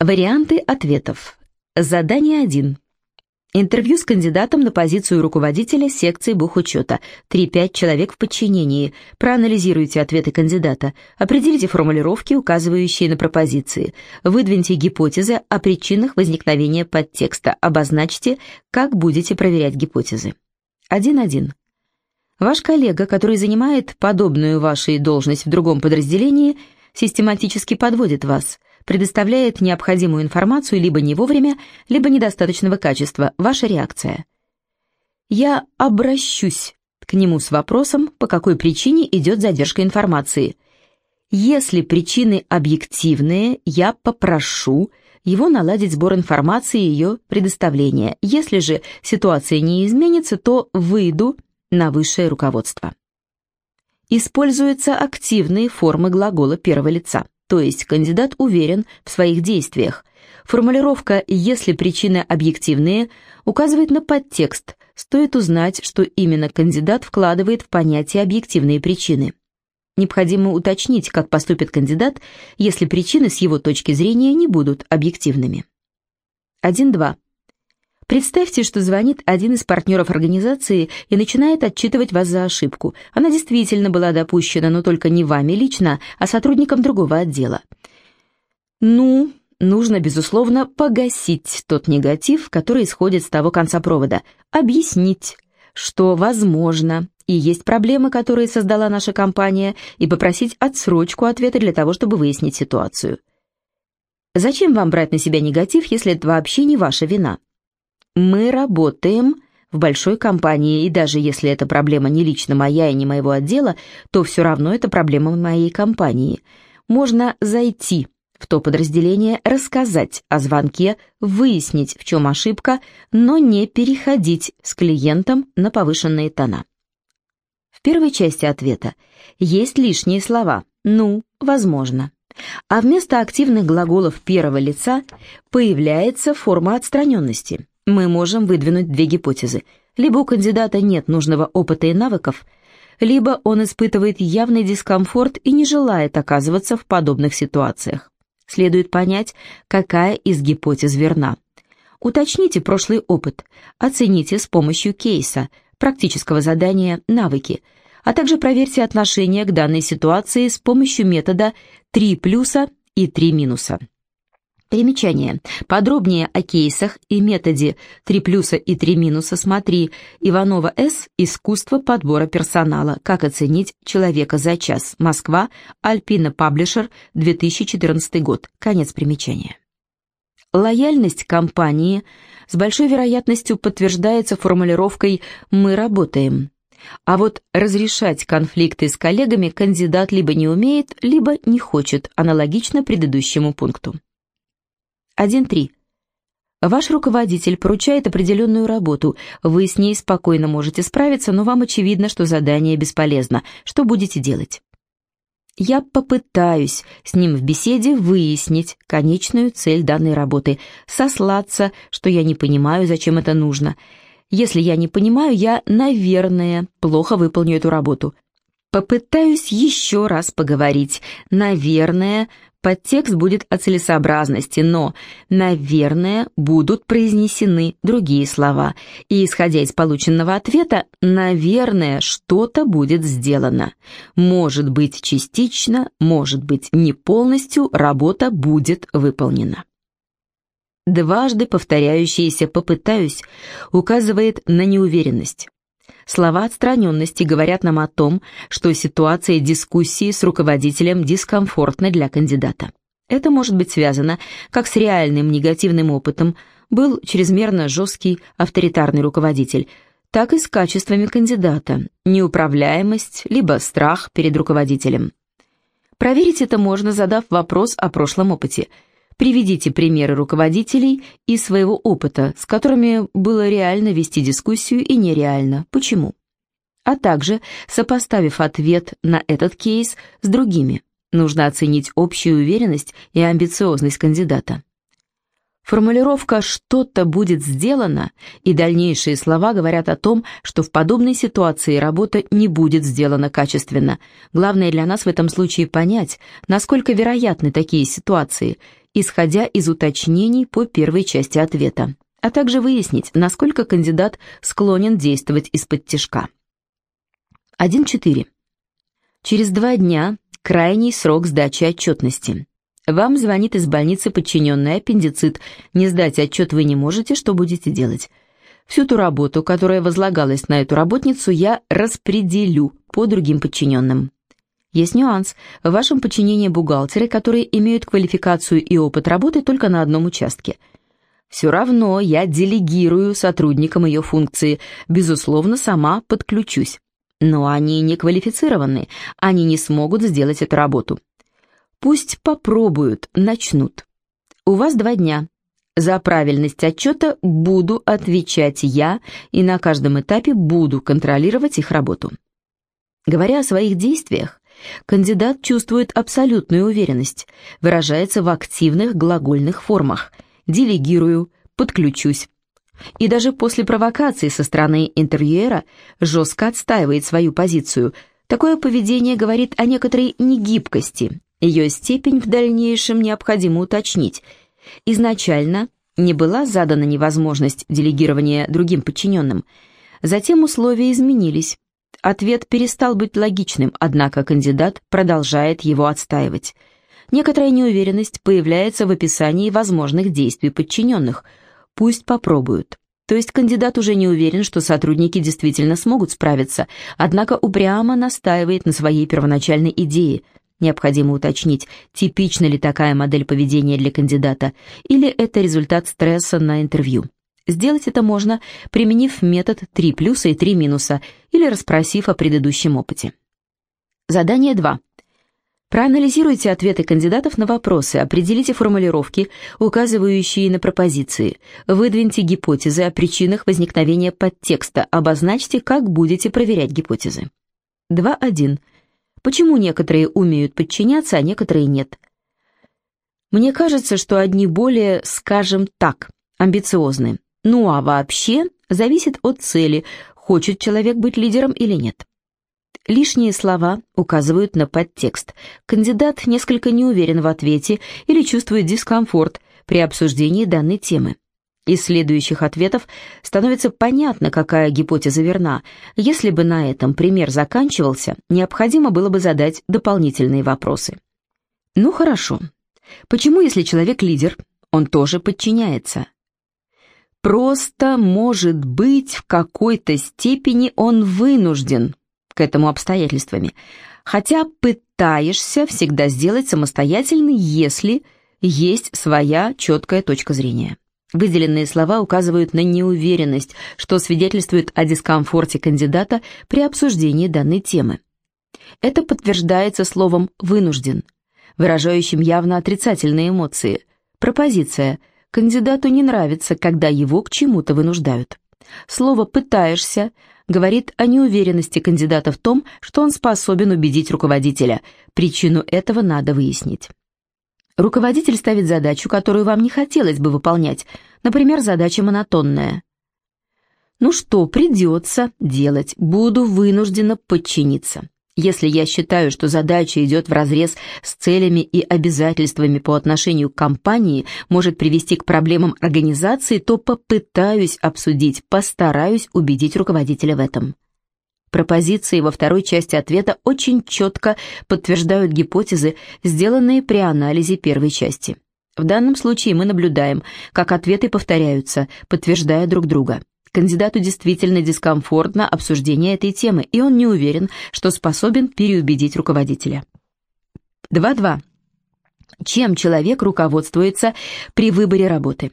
Варианты ответов. Задание 1. Интервью с кандидатом на позицию руководителя секции бухучета. 3-5 человек в подчинении. Проанализируйте ответы кандидата. Определите формулировки, указывающие на пропозиции. Выдвиньте гипотезы о причинах возникновения подтекста. Обозначьте, как будете проверять гипотезы. 1.1. Ваш коллега, который занимает подобную вашей должность в другом подразделении, систематически подводит вас – предоставляет необходимую информацию либо не вовремя, либо недостаточного качества. Ваша реакция. Я обращусь к нему с вопросом, по какой причине идет задержка информации. Если причины объективные, я попрошу его наладить сбор информации и ее предоставление. Если же ситуация не изменится, то выйду на высшее руководство. Используются активные формы глагола первого лица то есть кандидат уверен в своих действиях. Формулировка «если причины объективные» указывает на подтекст, стоит узнать, что именно кандидат вкладывает в понятие «объективные причины». Необходимо уточнить, как поступит кандидат, если причины с его точки зрения не будут объективными. 1.2. Представьте, что звонит один из партнеров организации и начинает отчитывать вас за ошибку. Она действительно была допущена, но только не вами лично, а сотрудником другого отдела. Ну, нужно, безусловно, погасить тот негатив, который исходит с того конца провода, объяснить, что возможно, и есть проблемы, которые создала наша компания, и попросить отсрочку ответа для того, чтобы выяснить ситуацию. Зачем вам брать на себя негатив, если это вообще не ваша вина? Мы работаем в большой компании, и даже если эта проблема не лично моя и не моего отдела, то все равно это проблема моей компании. Можно зайти в то подразделение, рассказать о звонке, выяснить, в чем ошибка, но не переходить с клиентом на повышенные тона. В первой части ответа есть лишние слова «ну», «возможно». А вместо активных глаголов первого лица появляется форма отстраненности – мы можем выдвинуть две гипотезы. Либо у кандидата нет нужного опыта и навыков, либо он испытывает явный дискомфорт и не желает оказываться в подобных ситуациях. Следует понять, какая из гипотез верна. Уточните прошлый опыт, оцените с помощью кейса, практического задания, навыки, а также проверьте отношение к данной ситуации с помощью метода 3 плюса и 3 минуса. Примечание. Подробнее о кейсах и методе 3 плюса и 3 минуса смотри Иванова С. «Искусство подбора персонала. Как оценить человека за час. Москва. Альпина Паблишер. 2014 год». Конец примечания. Лояльность компании с большой вероятностью подтверждается формулировкой «мы работаем». А вот разрешать конфликты с коллегами кандидат либо не умеет, либо не хочет, аналогично предыдущему пункту. 1.3. Ваш руководитель поручает определенную работу, вы с ней спокойно можете справиться, но вам очевидно, что задание бесполезно. Что будете делать? Я попытаюсь с ним в беседе выяснить конечную цель данной работы, сослаться, что я не понимаю, зачем это нужно. Если я не понимаю, я, наверное, плохо выполню эту работу. Попытаюсь еще раз поговорить. Наверное, Подтекст будет о целесообразности, но, наверное, будут произнесены другие слова, и, исходя из полученного ответа, наверное, что-то будет сделано. Может быть, частично, может быть, не полностью работа будет выполнена. Дважды повторяющееся «попытаюсь» указывает на неуверенность. Слова отстраненности говорят нам о том, что ситуация дискуссии с руководителем дискомфортна для кандидата. Это может быть связано как с реальным негативным опытом, был чрезмерно жесткий авторитарный руководитель, так и с качествами кандидата, неуправляемость, либо страх перед руководителем. Проверить это можно, задав вопрос о прошлом опыте – Приведите примеры руководителей из своего опыта, с которыми было реально вести дискуссию и нереально. Почему? А также, сопоставив ответ на этот кейс с другими, нужно оценить общую уверенность и амбициозность кандидата. Формулировка «что-то будет сделано» и дальнейшие слова говорят о том, что в подобной ситуации работа не будет сделана качественно. Главное для нас в этом случае понять, насколько вероятны такие ситуации – исходя из уточнений по первой части ответа, а также выяснить, насколько кандидат склонен действовать из-под тяжка. 1.4. Через два дня крайний срок сдачи отчетности. Вам звонит из больницы подчиненный аппендицит. Не сдать отчет вы не можете, что будете делать? Всю ту работу, которая возлагалась на эту работницу, я распределю по другим подчиненным. Есть нюанс. В вашем подчинении бухгалтеры, которые имеют квалификацию и опыт работы только на одном участке. Все равно я делегирую сотрудникам ее функции, безусловно, сама подключусь. Но они не квалифицированы, они не смогут сделать эту работу. Пусть попробуют, начнут. У вас два дня. За правильность отчета буду отвечать я и на каждом этапе буду контролировать их работу. Говоря о своих действиях, кандидат чувствует абсолютную уверенность, выражается в активных глагольных формах «делегирую», «подключусь». И даже после провокации со стороны интервьюера жестко отстаивает свою позицию. Такое поведение говорит о некоторой негибкости. Ее степень в дальнейшем необходимо уточнить. Изначально не была задана невозможность делегирования другим подчиненным. Затем условия изменились. Ответ перестал быть логичным, однако кандидат продолжает его отстаивать. Некоторая неуверенность появляется в описании возможных действий подчиненных. Пусть попробуют. То есть кандидат уже не уверен, что сотрудники действительно смогут справиться, однако упрямо настаивает на своей первоначальной идее. Необходимо уточнить, типична ли такая модель поведения для кандидата, или это результат стресса на интервью. Сделать это можно, применив метод 3 плюса и 3 минуса или расспросив о предыдущем опыте. Задание 2. Проанализируйте ответы кандидатов на вопросы, определите формулировки, указывающие на пропозиции, выдвиньте гипотезы о причинах возникновения подтекста, обозначьте, как будете проверять гипотезы. 2.1. Почему некоторые умеют подчиняться, а некоторые нет? Мне кажется, что одни более, скажем так, амбициозны, ну а вообще зависит от цели, хочет человек быть лидером или нет. Лишние слова указывают на подтекст. Кандидат несколько не уверен в ответе или чувствует дискомфорт при обсуждении данной темы. Из следующих ответов становится понятно, какая гипотеза верна. Если бы на этом пример заканчивался, необходимо было бы задать дополнительные вопросы. Ну хорошо. Почему, если человек лидер, он тоже подчиняется? Просто, может быть, в какой-то степени он вынужден к этому обстоятельствами, хотя пытаешься всегда сделать самостоятельно, если есть своя четкая точка зрения. Выделенные слова указывают на неуверенность, что свидетельствует о дискомфорте кандидата при обсуждении данной темы. Это подтверждается словом «вынужден», выражающим явно отрицательные эмоции. Пропозиция – Кандидату не нравится, когда его к чему-то вынуждают. Слово «пытаешься» говорит о неуверенности кандидата в том, что он способен убедить руководителя. Причину этого надо выяснить. Руководитель ставит задачу, которую вам не хотелось бы выполнять, например, задача монотонная. Ну что, придется делать, буду вынуждена подчиниться. Если я считаю, что задача идет вразрез с целями и обязательствами по отношению к компании, может привести к проблемам организации, то попытаюсь обсудить, постараюсь убедить руководителя в этом. Пропозиции во второй части ответа очень четко подтверждают гипотезы, сделанные при анализе первой части. В данном случае мы наблюдаем, как ответы повторяются, подтверждая друг друга. Кандидату действительно дискомфортно обсуждение этой темы, и он не уверен, что способен переубедить руководителя. 2.2. Чем человек руководствуется при выборе работы?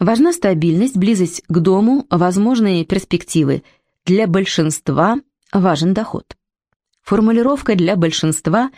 Важна стабильность, близость к дому, возможные перспективы. Для большинства важен доход. Формулировка «для большинства»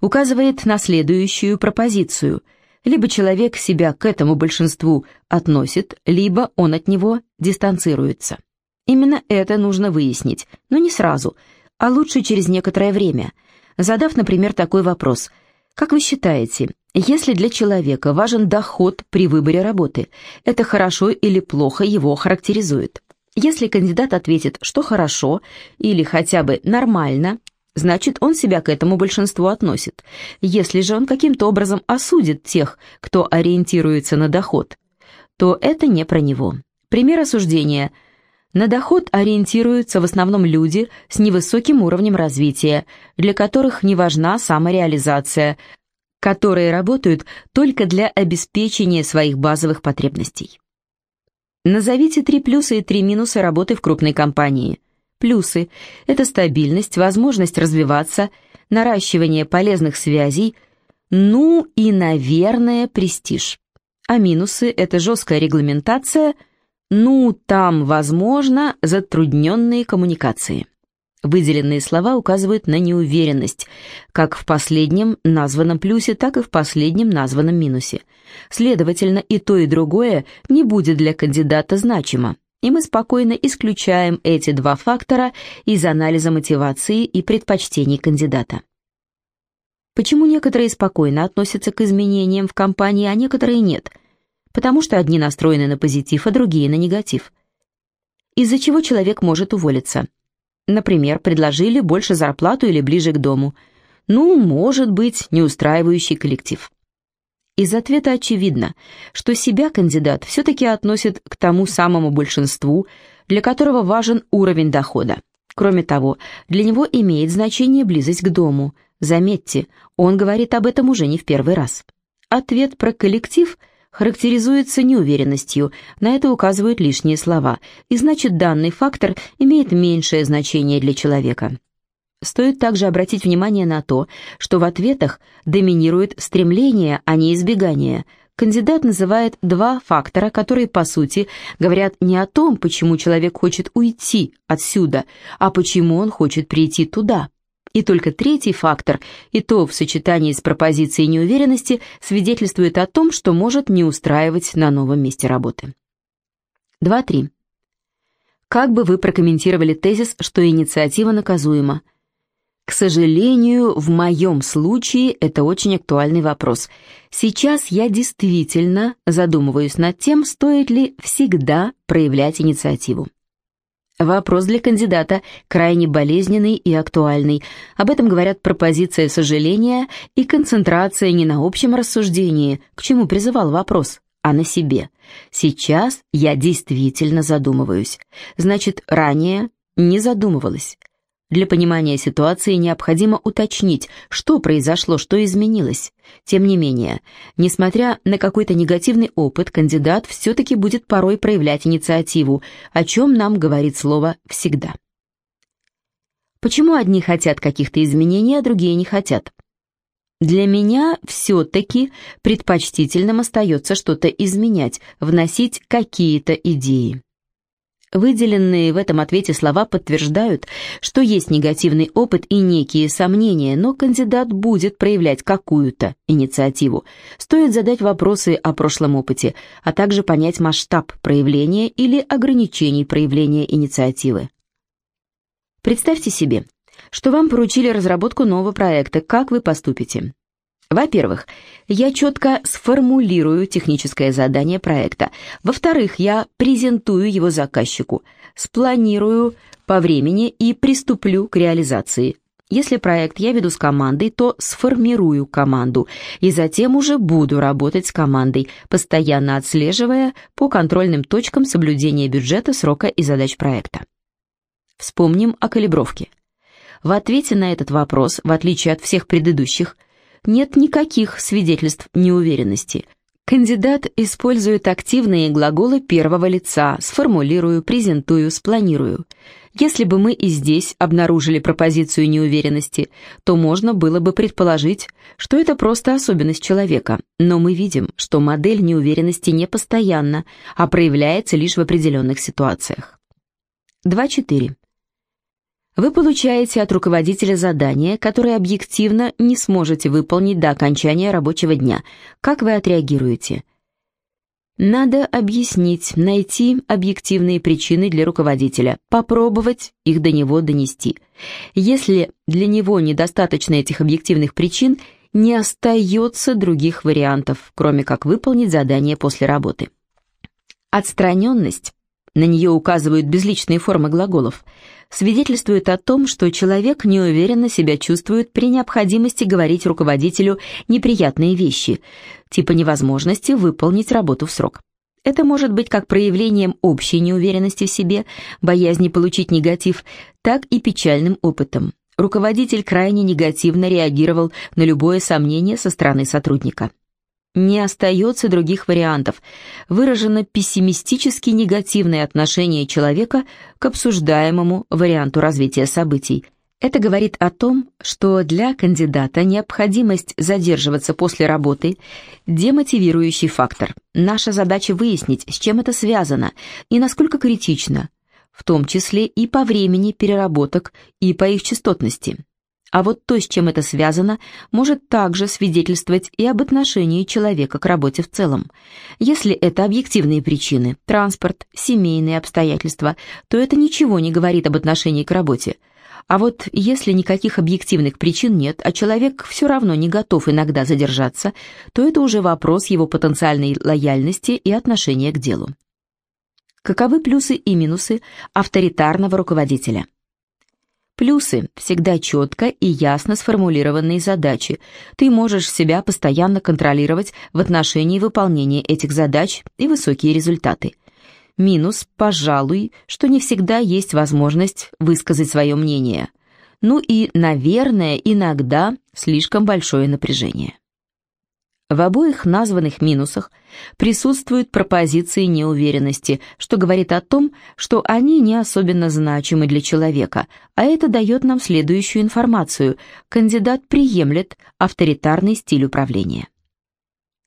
указывает на следующую пропозицию – либо человек себя к этому большинству относит, либо он от него дистанцируется. Именно это нужно выяснить, но не сразу, а лучше через некоторое время, задав, например, такой вопрос. Как вы считаете, если для человека важен доход при выборе работы, это хорошо или плохо его характеризует? Если кандидат ответит, что хорошо или хотя бы нормально, значит, он себя к этому большинству относит. Если же он каким-то образом осудит тех, кто ориентируется на доход, то это не про него. Пример осуждения. На доход ориентируются в основном люди с невысоким уровнем развития, для которых не важна самореализация, которые работают только для обеспечения своих базовых потребностей. Назовите три плюса и три минуса работы в крупной компании. Плюсы – это стабильность, возможность развиваться, наращивание полезных связей, ну и, наверное, престиж. А минусы – это жесткая регламентация, ну, там, возможно, затрудненные коммуникации. Выделенные слова указывают на неуверенность, как в последнем названном плюсе, так и в последнем названном минусе. Следовательно, и то, и другое не будет для кандидата значимо, и мы спокойно исключаем эти два фактора из анализа мотивации и предпочтений кандидата. Почему некоторые спокойно относятся к изменениям в компании, а некоторые нет? Потому что одни настроены на позитив, а другие на негатив. Из-за чего человек может уволиться? Например, предложили больше зарплату или ближе к дому. Ну, может быть, неустраивающий коллектив. Из ответа очевидно, что себя кандидат все-таки относит к тому самому большинству, для которого важен уровень дохода. Кроме того, для него имеет значение близость к дому. Заметьте, он говорит об этом уже не в первый раз. Ответ про коллектив – характеризуется неуверенностью, на это указывают лишние слова, и значит данный фактор имеет меньшее значение для человека. Стоит также обратить внимание на то, что в ответах доминирует стремление, а не избегание. Кандидат называет два фактора, которые, по сути, говорят не о том, почему человек хочет уйти отсюда, а почему он хочет прийти туда. И только третий фактор, и то в сочетании с пропозицией неуверенности, свидетельствует о том, что может не устраивать на новом месте работы. 2.3. Как бы вы прокомментировали тезис, что инициатива наказуема? К сожалению, в моем случае это очень актуальный вопрос. Сейчас я действительно задумываюсь над тем, стоит ли всегда проявлять инициативу. Вопрос для кандидата крайне болезненный и актуальный. Об этом говорят пропозиция сожаления и концентрация не на общем рассуждении, к чему призывал вопрос, а на себе. Сейчас я действительно задумываюсь. Значит, ранее не задумывалась. Для понимания ситуации необходимо уточнить, что произошло, что изменилось. Тем не менее, несмотря на какой-то негативный опыт, кандидат все-таки будет порой проявлять инициативу, о чем нам говорит слово «всегда». Почему одни хотят каких-то изменений, а другие не хотят? Для меня все-таки предпочтительным остается что-то изменять, вносить какие-то идеи. Выделенные в этом ответе слова подтверждают, что есть негативный опыт и некие сомнения, но кандидат будет проявлять какую-то инициативу. Стоит задать вопросы о прошлом опыте, а также понять масштаб проявления или ограничений проявления инициативы. Представьте себе, что вам поручили разработку нового проекта, как вы поступите? Во-первых, я четко сформулирую техническое задание проекта. Во-вторых, я презентую его заказчику, спланирую по времени и приступлю к реализации. Если проект я веду с командой, то сформирую команду и затем уже буду работать с командой, постоянно отслеживая по контрольным точкам соблюдения бюджета, срока и задач проекта. Вспомним о калибровке. В ответе на этот вопрос, в отличие от всех предыдущих, нет никаких свидетельств неуверенности. Кандидат использует активные глаголы первого лица «сформулирую», «презентую», «спланирую». Если бы мы и здесь обнаружили пропозицию неуверенности, то можно было бы предположить, что это просто особенность человека, но мы видим, что модель неуверенности не постоянна, а проявляется лишь в определенных ситуациях. 2.4. Вы получаете от руководителя задание, которое объективно не сможете выполнить до окончания рабочего дня. Как вы отреагируете? Надо объяснить, найти объективные причины для руководителя, попробовать их до него донести. Если для него недостаточно этих объективных причин, не остается других вариантов, кроме как выполнить задание после работы. Отстраненность на нее указывают безличные формы глаголов, свидетельствует о том, что человек неуверенно себя чувствует при необходимости говорить руководителю неприятные вещи, типа невозможности выполнить работу в срок. Это может быть как проявлением общей неуверенности в себе, боязни получить негатив, так и печальным опытом. Руководитель крайне негативно реагировал на любое сомнение со стороны сотрудника. Не остается других вариантов. Выражено пессимистически негативное отношение человека к обсуждаемому варианту развития событий. Это говорит о том, что для кандидата необходимость задерживаться после работы – демотивирующий фактор. Наша задача выяснить, с чем это связано и насколько критично, в том числе и по времени переработок и по их частотности. А вот то, с чем это связано, может также свидетельствовать и об отношении человека к работе в целом. Если это объективные причины, транспорт, семейные обстоятельства, то это ничего не говорит об отношении к работе. А вот если никаких объективных причин нет, а человек все равно не готов иногда задержаться, то это уже вопрос его потенциальной лояльности и отношения к делу. Каковы плюсы и минусы авторитарного руководителя? Плюсы – всегда четко и ясно сформулированные задачи. Ты можешь себя постоянно контролировать в отношении выполнения этих задач и высокие результаты. Минус, пожалуй, что не всегда есть возможность высказать свое мнение. Ну и, наверное, иногда слишком большое напряжение. В обоих названных минусах присутствуют пропозиции неуверенности, что говорит о том, что они не особенно значимы для человека, а это дает нам следующую информацию. Кандидат приемлет авторитарный стиль управления.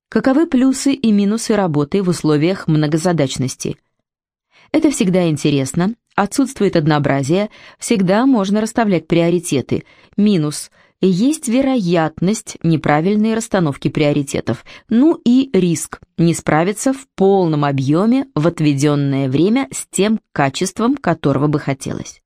Каковы плюсы и минусы работы в условиях многозадачности? Это всегда интересно, отсутствует однообразие, всегда можно расставлять приоритеты. Минус – есть вероятность неправильной расстановки приоритетов, ну и риск не справиться в полном объеме в отведенное время с тем качеством, которого бы хотелось.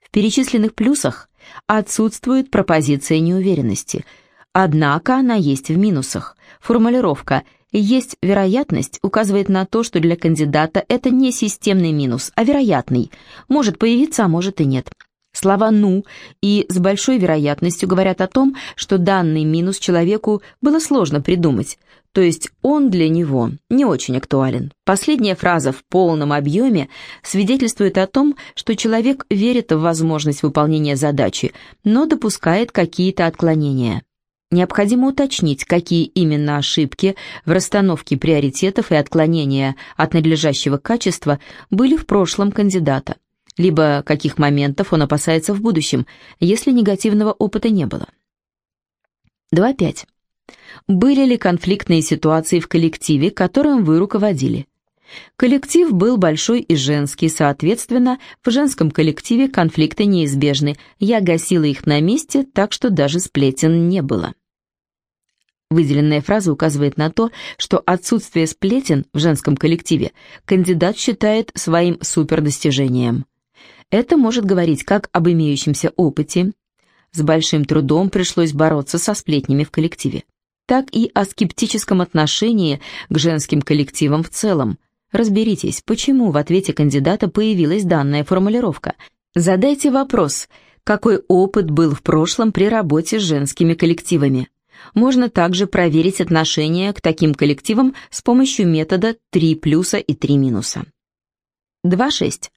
В перечисленных плюсах отсутствует пропозиция неуверенности, однако она есть в минусах. Формулировка «есть вероятность» указывает на то, что для кандидата это не системный минус, а вероятный, может появиться, а может и нет. Слова «ну» и с большой вероятностью говорят о том, что данный минус человеку было сложно придумать, то есть он для него не очень актуален. Последняя фраза в полном объеме свидетельствует о том, что человек верит в возможность выполнения задачи, но допускает какие-то отклонения. Необходимо уточнить, какие именно ошибки в расстановке приоритетов и отклонения от надлежащего качества были в прошлом кандидата либо каких моментов он опасается в будущем, если негативного опыта не было. 2.5. Были ли конфликтные ситуации в коллективе, которым вы руководили? Коллектив был большой и женский, соответственно, в женском коллективе конфликты неизбежны. Я гасила их на месте, так что даже сплетен не было. Выделенная фраза указывает на то, что отсутствие сплетен в женском коллективе кандидат считает своим супердостижением. Это может говорить как об имеющемся опыте, с большим трудом пришлось бороться со сплетнями в коллективе, так и о скептическом отношении к женским коллективам в целом. Разберитесь, почему в ответе кандидата появилась данная формулировка. Задайте вопрос, какой опыт был в прошлом при работе с женскими коллективами. Можно также проверить отношение к таким коллективам с помощью метода 3 плюса и 3 минуса. 2.6.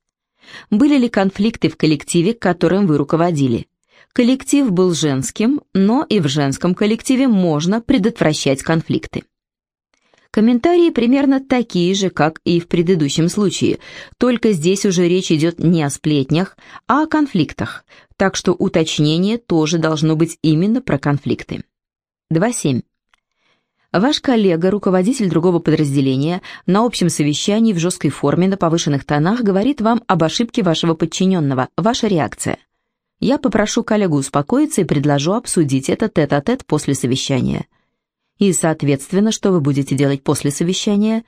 Были ли конфликты в коллективе, которым вы руководили? Коллектив был женским, но и в женском коллективе можно предотвращать конфликты. Комментарии примерно такие же, как и в предыдущем случае, только здесь уже речь идет не о сплетнях, а о конфликтах, так что уточнение тоже должно быть именно про конфликты. 2.7. Ваш коллега, руководитель другого подразделения, на общем совещании в жесткой форме на повышенных тонах говорит вам об ошибке вашего подчиненного. Ваша реакция. Я попрошу коллегу успокоиться и предложу обсудить это тет-а-тет -тет после совещания. И, соответственно, что вы будете делать после совещания?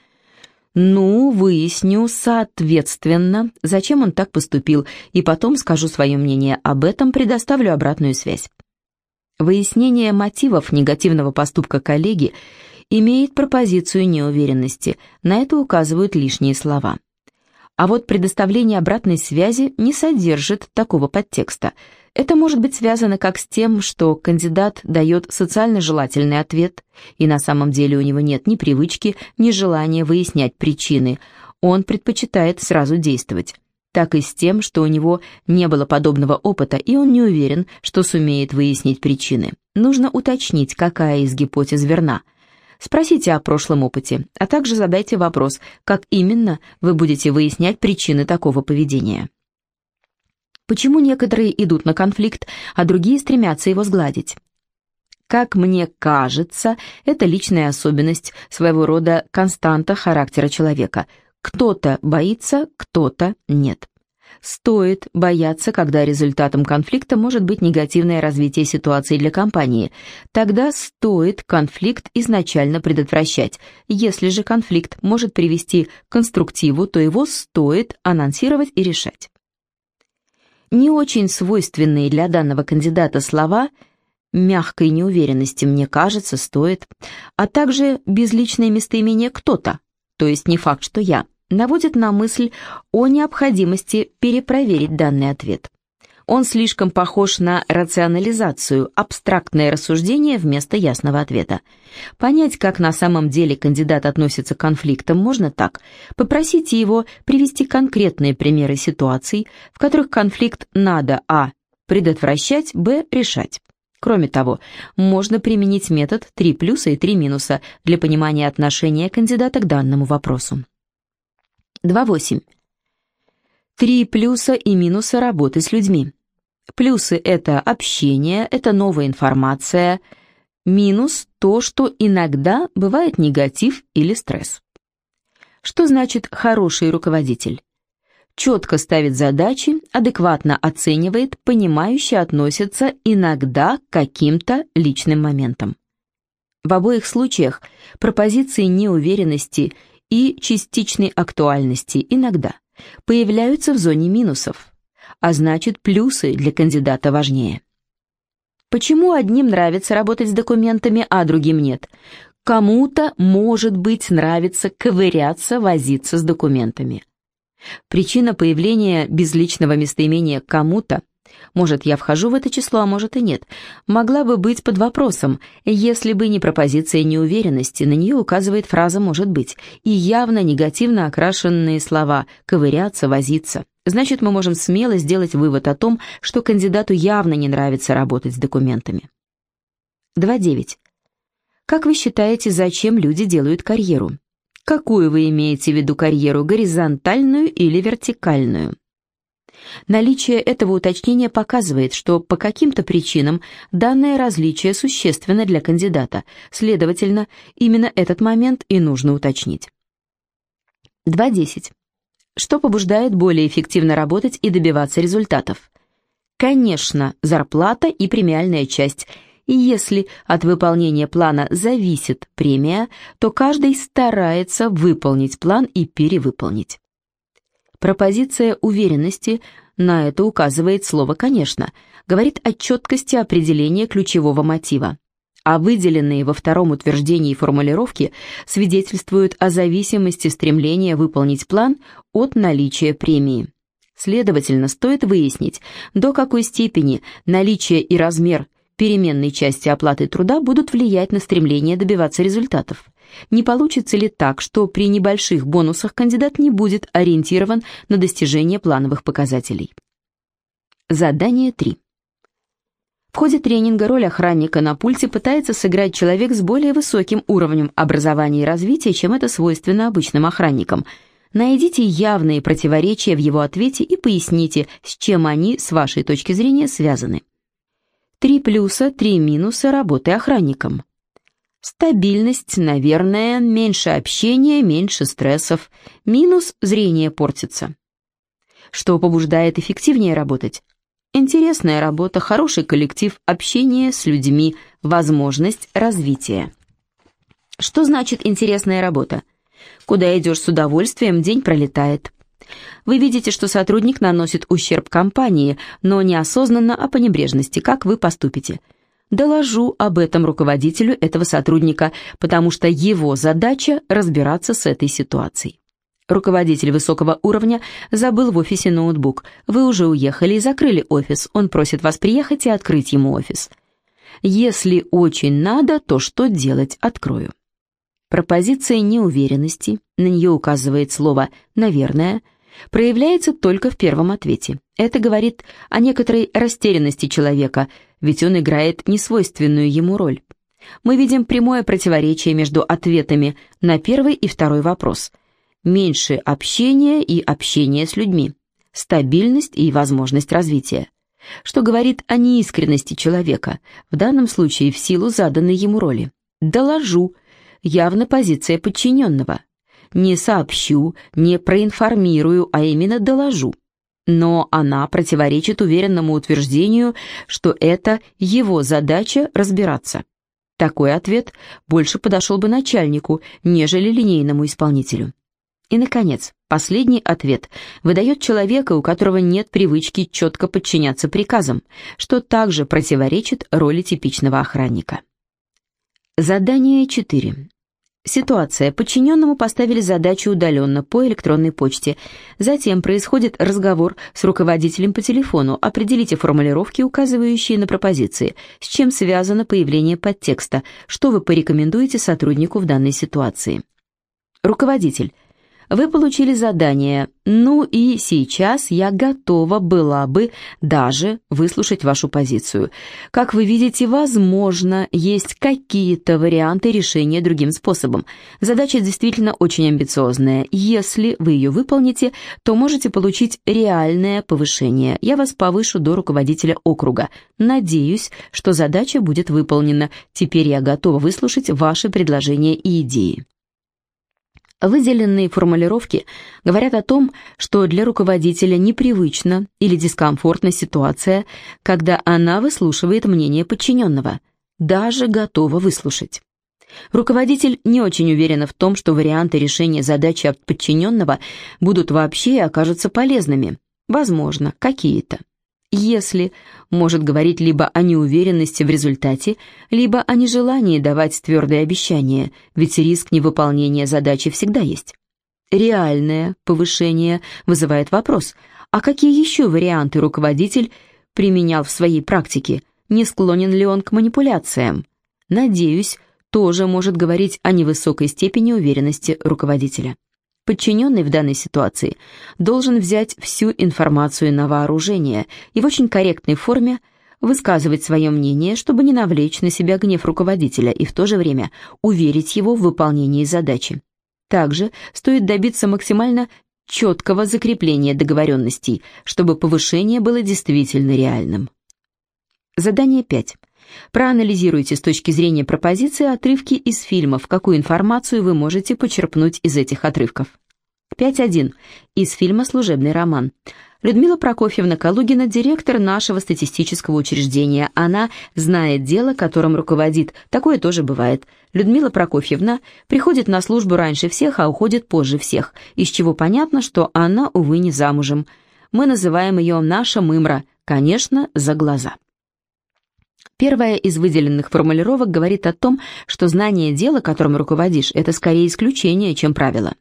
Ну, выясню, соответственно, зачем он так поступил, и потом скажу свое мнение об этом, предоставлю обратную связь. Выяснение мотивов негативного поступка коллеги имеет пропозицию неуверенности, на это указывают лишние слова. А вот предоставление обратной связи не содержит такого подтекста. Это может быть связано как с тем, что кандидат дает социально желательный ответ, и на самом деле у него нет ни привычки, ни желания выяснять причины. Он предпочитает сразу действовать. Так и с тем, что у него не было подобного опыта, и он не уверен, что сумеет выяснить причины. Нужно уточнить, какая из гипотез верна – Спросите о прошлом опыте, а также задайте вопрос, как именно вы будете выяснять причины такого поведения. Почему некоторые идут на конфликт, а другие стремятся его сгладить? Как мне кажется, это личная особенность, своего рода константа характера человека. Кто-то боится, кто-то нет. Стоит бояться, когда результатом конфликта может быть негативное развитие ситуации для компании. Тогда стоит конфликт изначально предотвращать. Если же конфликт может привести к конструктиву, то его стоит анонсировать и решать. Не очень свойственные для данного кандидата слова мягкой неуверенности, мне кажется, стоит, а также безличное местоимение «кто-то», то есть не факт, что я – наводит на мысль о необходимости перепроверить данный ответ. Он слишком похож на рационализацию, абстрактное рассуждение вместо ясного ответа. Понять, как на самом деле кандидат относится к конфликтам, можно так. Попросите его привести конкретные примеры ситуаций, в которых конфликт надо а. предотвращать, б. решать. Кроме того, можно применить метод 3 плюса и 3 минуса для понимания отношения кандидата к данному вопросу. 2.8. Три плюса и минуса работы с людьми. Плюсы – это общение, это новая информация. Минус – то, что иногда бывает негатив или стресс. Что значит «хороший руководитель»? Четко ставит задачи, адекватно оценивает, понимающе относится иногда к каким-то личным моментам. В обоих случаях пропозиции неуверенности и частичной актуальности иногда появляются в зоне минусов, а значит плюсы для кандидата важнее. Почему одним нравится работать с документами, а другим нет? Кому-то, может быть, нравится ковыряться, возиться с документами. Причина появления безличного местоимения «кому-то» Может, я вхожу в это число, а может и нет. Могла бы быть под вопросом, если бы не пропозиция неуверенности, на нее указывает фраза «может быть», и явно негативно окрашенные слова «ковыряться», «возиться». Значит, мы можем смело сделать вывод о том, что кандидату явно не нравится работать с документами. 2.9. Как вы считаете, зачем люди делают карьеру? Какую вы имеете в виду карьеру, горизонтальную или вертикальную? Наличие этого уточнения показывает, что по каким-то причинам данное различие существенно для кандидата, следовательно, именно этот момент и нужно уточнить. 2.10. Что побуждает более эффективно работать и добиваться результатов? Конечно, зарплата и премиальная часть. И если от выполнения плана зависит премия, то каждый старается выполнить план и перевыполнить. Пропозиция уверенности на это указывает слово «конечно», говорит о четкости определения ключевого мотива. А выделенные во втором утверждении формулировки свидетельствуют о зависимости стремления выполнить план от наличия премии. Следовательно, стоит выяснить, до какой степени наличие и размер переменной части оплаты труда будут влиять на стремление добиваться результатов. Не получится ли так, что при небольших бонусах кандидат не будет ориентирован на достижение плановых показателей? Задание 3. В ходе тренинга роль охранника на пульте пытается сыграть человек с более высоким уровнем образования и развития, чем это свойственно обычным охранникам. Найдите явные противоречия в его ответе и поясните, с чем они, с вашей точки зрения, связаны. Три плюса, три минуса работы охранником. Стабильность, наверное, меньше общения, меньше стрессов. Минус – зрение портится. Что побуждает эффективнее работать? Интересная работа, хороший коллектив, общение с людьми, возможность развития. Что значит интересная работа? Куда идешь с удовольствием, день пролетает. Вы видите, что сотрудник наносит ущерб компании, но неосознанно, а по небрежности. Как вы поступите? – доложу об этом руководителю этого сотрудника, потому что его задача разбираться с этой ситуацией. Руководитель высокого уровня забыл в офисе ноутбук. Вы уже уехали и закрыли офис. Он просит вас приехать и открыть ему офис. Если очень надо, то что делать? Открою. Пропозиция неуверенности, на нее указывает слово «наверное», проявляется только в первом ответе. Это говорит о некоторой растерянности человека, ведь он играет несвойственную ему роль. Мы видим прямое противоречие между ответами на первый и второй вопрос. Меньше общения и общение с людьми. Стабильность и возможность развития. Что говорит о неискренности человека, в данном случае в силу заданной ему роли. «Доложу», явно позиция подчиненного. Не сообщу, не проинформирую, а именно доложу. Но она противоречит уверенному утверждению, что это его задача разбираться. Такой ответ больше подошел бы начальнику, нежели линейному исполнителю. И, наконец, последний ответ выдает человека, у которого нет привычки четко подчиняться приказам, что также противоречит роли типичного охранника. Задание 4. Ситуация. Подчиненному поставили задачу удаленно по электронной почте. Затем происходит разговор с руководителем по телефону. Определите формулировки, указывающие на пропозиции. С чем связано появление подтекста? Что вы порекомендуете сотруднику в данной ситуации? Руководитель. Вы получили задание, ну и сейчас я готова была бы даже выслушать вашу позицию. Как вы видите, возможно, есть какие-то варианты решения другим способом. Задача действительно очень амбициозная. Если вы ее выполните, то можете получить реальное повышение. Я вас повышу до руководителя округа. Надеюсь, что задача будет выполнена. Теперь я готова выслушать ваши предложения и идеи. Выделенные формулировки говорят о том, что для руководителя непривычна или дискомфортна ситуация, когда она выслушивает мнение подчиненного, даже готова выслушать. Руководитель не очень уверен в том, что варианты решения задачи от подчиненного будут вообще и окажутся полезными. Возможно, какие-то если может говорить либо о неуверенности в результате, либо о нежелании давать твердые обещания, ведь риск невыполнения задачи всегда есть. Реальное повышение вызывает вопрос, а какие еще варианты руководитель применял в своей практике, не склонен ли он к манипуляциям? Надеюсь, тоже может говорить о невысокой степени уверенности руководителя. Подчиненный в данной ситуации должен взять всю информацию на вооружение и в очень корректной форме высказывать свое мнение, чтобы не навлечь на себя гнев руководителя и в то же время уверить его в выполнении задачи. Также стоит добиться максимально четкого закрепления договоренностей, чтобы повышение было действительно реальным. Задание 5. Проанализируйте с точки зрения пропозиции отрывки из фильмов, какую информацию вы можете почерпнуть из этих отрывков. 5.1. Из фильма «Служебный роман». Людмила Прокофьевна Калугина – директор нашего статистического учреждения. Она знает дело, которым руководит. Такое тоже бывает. Людмила Прокофьевна приходит на службу раньше всех, а уходит позже всех, из чего понятно, что она, увы, не замужем. Мы называем ее «наша мымра», конечно, за глаза. Первая из выделенных формулировок говорит о том, что знание дела, которым руководишь, это скорее исключение, чем правило.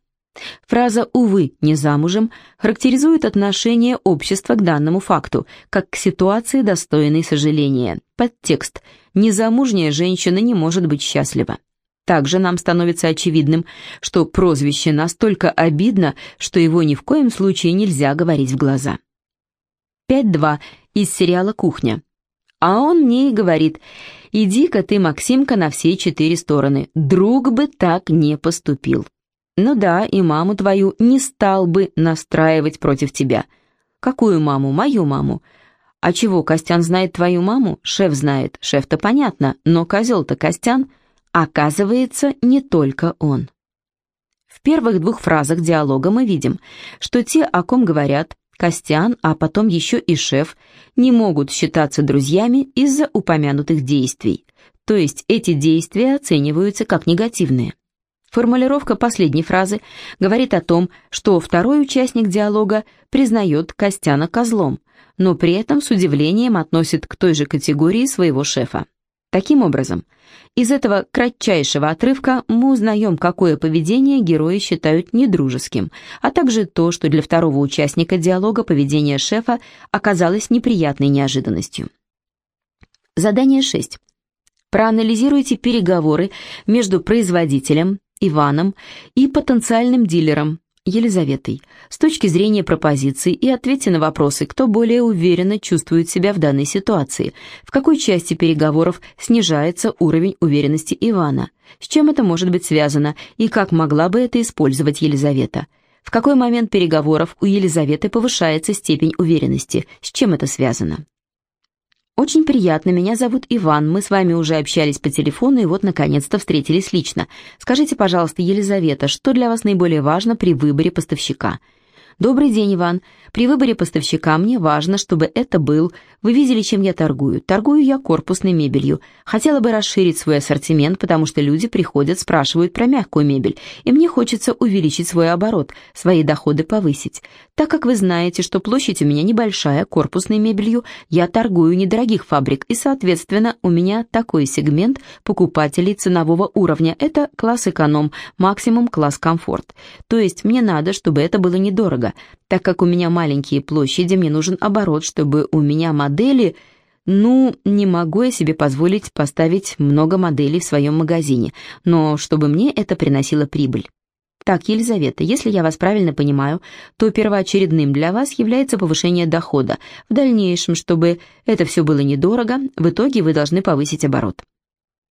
Фраза «увы, не замужем» характеризует отношение общества к данному факту, как к ситуации, достойной сожаления. Подтекст «незамужняя женщина не может быть счастлива». Также нам становится очевидным, что прозвище настолько обидно, что его ни в коем случае нельзя говорить в глаза. 5.2 из сериала «Кухня». А он мне и говорит, иди-ка ты, Максимка, на все четыре стороны. Друг бы так не поступил. Ну да, и маму твою не стал бы настраивать против тебя. Какую маму? Мою маму. А чего, Костян знает твою маму? Шеф знает. Шеф-то понятно, но козел-то Костян, оказывается, не только он. В первых двух фразах диалога мы видим, что те, о ком говорят, Костян, а потом еще и шеф, не могут считаться друзьями из-за упомянутых действий, то есть эти действия оцениваются как негативные. Формулировка последней фразы говорит о том, что второй участник диалога признает Костяна козлом, но при этом с удивлением относит к той же категории своего шефа. Таким образом, из этого кратчайшего отрывка мы узнаем, какое поведение герои считают недружеским, а также то, что для второго участника диалога поведение шефа оказалось неприятной неожиданностью. Задание 6. Проанализируйте переговоры между производителем, Иваном, и потенциальным дилером, Елизаветой, с точки зрения пропозиций и ответьте на вопросы, кто более уверенно чувствует себя в данной ситуации, в какой части переговоров снижается уровень уверенности Ивана, с чем это может быть связано и как могла бы это использовать Елизавета. В какой момент переговоров у Елизаветы повышается степень уверенности, с чем это связано. «Очень приятно, меня зовут Иван, мы с вами уже общались по телефону и вот, наконец-то, встретились лично. Скажите, пожалуйста, Елизавета, что для вас наиболее важно при выборе поставщика?» «Добрый день, Иван. При выборе поставщика мне важно, чтобы это был... Вы видели, чем я торгую? Торгую я корпусной мебелью. Хотела бы расширить свой ассортимент, потому что люди приходят, спрашивают про мягкую мебель, и мне хочется увеличить свой оборот, свои доходы повысить. Так как вы знаете, что площадь у меня небольшая, корпусной мебелью, я торгую недорогих фабрик, и, соответственно, у меня такой сегмент покупателей ценового уровня. Это класс эконом, максимум класс комфорт. То есть мне надо, чтобы это было недорого. Так как у меня маленькие площади, мне нужен оборот, чтобы у меня модели... Ну, не могу я себе позволить поставить много моделей в своем магазине, но чтобы мне это приносило прибыль. Так, Елизавета, если я вас правильно понимаю, то первоочередным для вас является повышение дохода. В дальнейшем, чтобы это все было недорого, в итоге вы должны повысить оборот.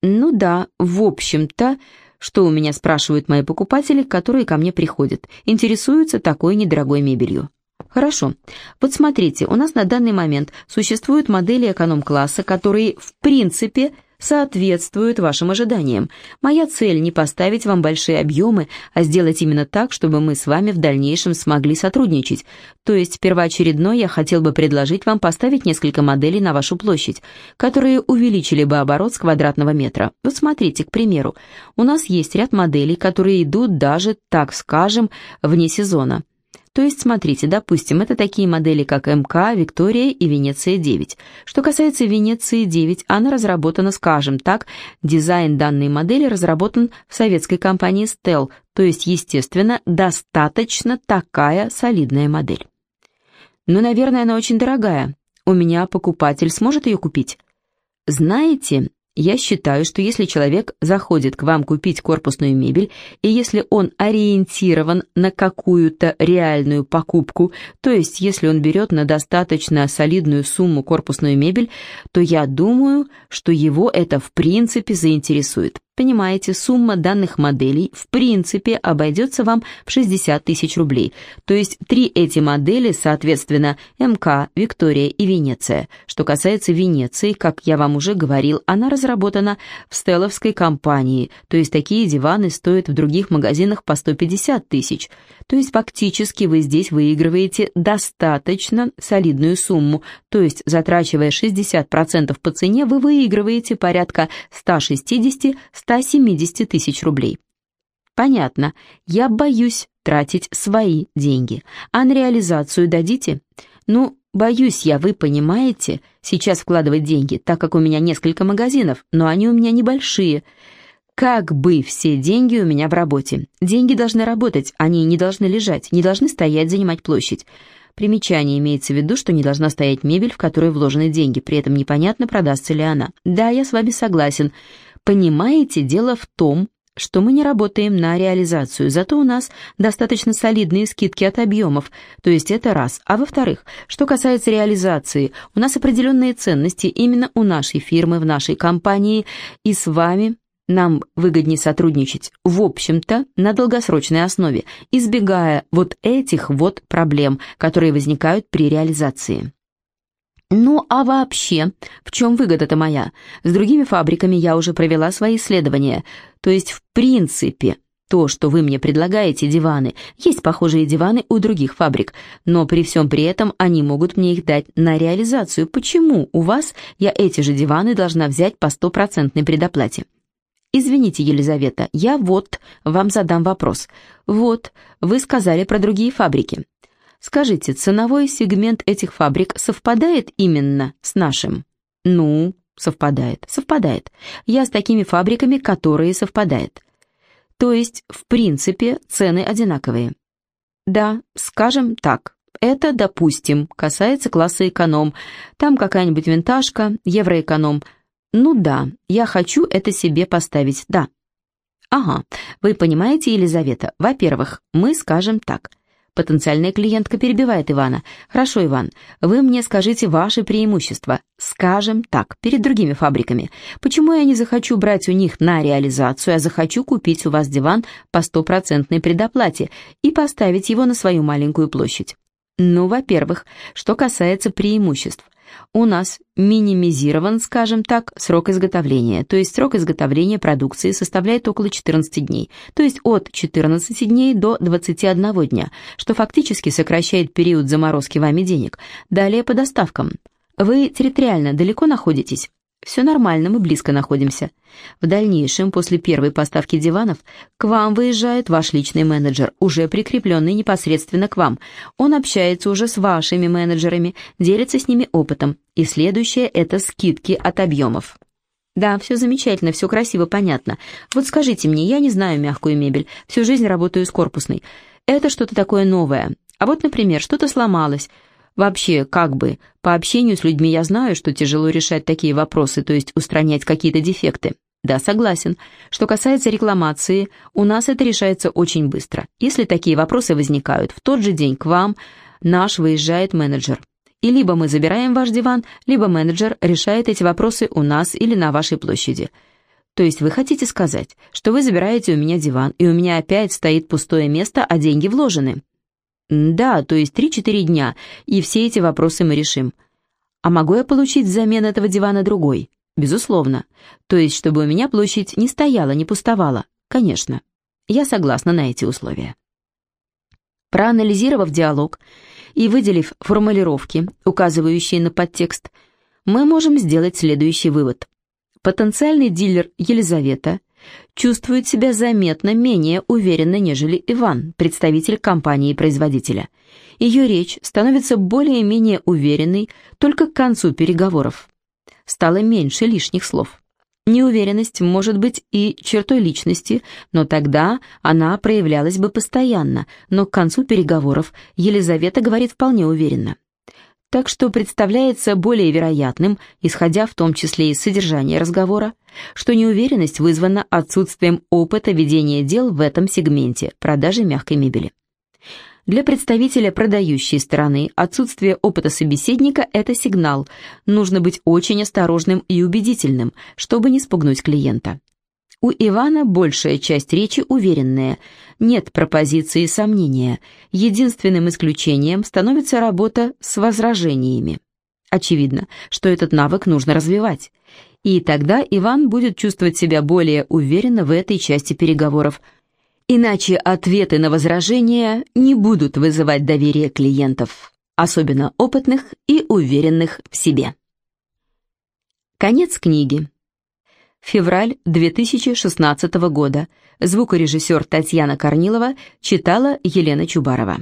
Ну да, в общем-то, что у меня спрашивают мои покупатели, которые ко мне приходят, интересуются такой недорогой мебелью. Хорошо. Вот смотрите, у нас на данный момент существуют модели эконом-класса, которые в принципе соответствуют вашим ожиданиям. Моя цель не поставить вам большие объемы, а сделать именно так, чтобы мы с вами в дальнейшем смогли сотрудничать. То есть первоочередно я хотел бы предложить вам поставить несколько моделей на вашу площадь, которые увеличили бы оборот с квадратного метра. Вот смотрите, к примеру, у нас есть ряд моделей, которые идут даже, так скажем, вне сезона. То есть, смотрите, допустим, это такие модели, как МК, Виктория и Венеция 9. Что касается Венеции 9, она разработана, скажем так, дизайн данной модели разработан в советской компании Stel, то есть, естественно, достаточно такая солидная модель. Ну, наверное, она очень дорогая. У меня покупатель сможет ее купить? Знаете, я считаю, что если человек заходит к вам купить корпусную мебель, и если он ориентирован на какую-то реальную покупку, то есть если он берет на достаточно солидную сумму корпусную мебель, то я думаю, что его это в принципе заинтересует. Понимаете, сумма данных моделей в принципе обойдется вам в 60 тысяч рублей. То есть три эти модели, соответственно, МК, Виктория и Венеция. Что касается Венеции, как я вам уже говорил, она разработана в стелловской компании, то есть такие диваны стоят в других магазинах по 150 тысяч. То есть фактически вы здесь выигрываете достаточно солидную сумму, то есть затрачивая 60% по цене, вы выигрываете порядка 160-170 тысяч рублей. Понятно, я боюсь тратить свои деньги. А на реализацию дадите? Ну, боюсь я, вы понимаете, сейчас вкладывать деньги, так как у меня несколько магазинов, но они у меня небольшие – как бы все деньги у меня в работе. Деньги должны работать, они не должны лежать, не должны стоять, занимать площадь. Примечание имеется в виду, что не должна стоять мебель, в которую вложены деньги, при этом непонятно, продастся ли она. Да, я с вами согласен. Понимаете, дело в том, что мы не работаем на реализацию, зато у нас достаточно солидные скидки от объемов, то есть это раз. А во-вторых, что касается реализации, у нас определенные ценности именно у нашей фирмы, в нашей компании, и с вами нам выгоднее сотрудничать, в общем-то, на долгосрочной основе, избегая вот этих вот проблем, которые возникают при реализации. Ну а вообще, в чем выгода-то моя? С другими фабриками я уже провела свои исследования. То есть, в принципе, то, что вы мне предлагаете, диваны, есть похожие диваны у других фабрик, но при всем при этом они могут мне их дать на реализацию. Почему у вас я эти же диваны должна взять по стопроцентной предоплате? «Извините, Елизавета, я вот вам задам вопрос. Вот, вы сказали про другие фабрики. Скажите, ценовой сегмент этих фабрик совпадает именно с нашим?» «Ну, Совпадает, совпадает. Я с такими фабриками, которые совпадают. То есть, в принципе, цены одинаковые. Да, скажем так. Это, допустим, касается класса эконом. Там какая-нибудь винтажка, евроэконом. Ну да, я хочу это себе поставить, да. Ага, вы понимаете, Елизавета, во-первых, мы скажем так – Потенциальная клиентка перебивает Ивана. «Хорошо, Иван, вы мне скажите ваши преимущества. Скажем так, перед другими фабриками. Почему я не захочу брать у них на реализацию, а захочу купить у вас диван по стопроцентной предоплате и поставить его на свою маленькую площадь?» Ну, во-первых, что касается преимуществ. У нас минимизирован, скажем так, срок изготовления, то есть срок изготовления продукции составляет около 14 дней, то есть от 14 дней до 21 дня, что фактически сокращает период заморозки вами денег. Далее по доставкам. Вы территориально далеко находитесь? Все нормально, мы близко находимся. В дальнейшем, после первой поставки диванов, к вам выезжает ваш личный менеджер, уже прикрепленный непосредственно к вам. Он общается уже с вашими менеджерами, делится с ними опытом. И следующее – это скидки от объемов. Да, все замечательно, все красиво, понятно. Вот скажите мне, я не знаю мягкую мебель, всю жизнь работаю с корпусной. Это что-то такое новое. А вот, например, что-то сломалось – Вообще, как бы, по общению с людьми я знаю, что тяжело решать такие вопросы, то есть устранять какие-то дефекты. Да, согласен. Что касается рекламации, у нас это решается очень быстро. Если такие вопросы возникают, в тот же день к вам наш выезжает менеджер. И либо мы забираем ваш диван, либо менеджер решает эти вопросы у нас или на вашей площади. То есть вы хотите сказать, что вы забираете у меня диван, и у меня опять стоит пустое место, а деньги вложены? «Да, то есть три-четыре дня, и все эти вопросы мы решим. А могу я получить взамен этого дивана другой?» «Безусловно. То есть, чтобы у меня площадь не стояла, не пустовала?» «Конечно. Я согласна на эти условия». Проанализировав диалог и выделив формулировки, указывающие на подтекст, мы можем сделать следующий вывод. Потенциальный дилер Елизавета чувствует себя заметно менее уверенно, нежели Иван, представитель компании-производителя. Ее речь становится более-менее уверенной только к концу переговоров. Стало меньше лишних слов. Неуверенность может быть и чертой личности, но тогда она проявлялась бы постоянно, но к концу переговоров Елизавета говорит вполне уверенно так что представляется более вероятным, исходя в том числе из содержания разговора, что неуверенность вызвана отсутствием опыта ведения дел в этом сегменте продажи мягкой мебели. Для представителя продающей стороны отсутствие опыта собеседника – это сигнал. Нужно быть очень осторожным и убедительным, чтобы не спугнуть клиента. У Ивана большая часть речи уверенная, нет пропозиции сомнения. Единственным исключением становится работа с возражениями. Очевидно, что этот навык нужно развивать. И тогда Иван будет чувствовать себя более уверенно в этой части переговоров. Иначе ответы на возражения не будут вызывать доверие клиентов, особенно опытных и уверенных в себе. Конец книги. Февраль 2016 года. Звукорежиссер Татьяна Корнилова читала Елена Чубарова.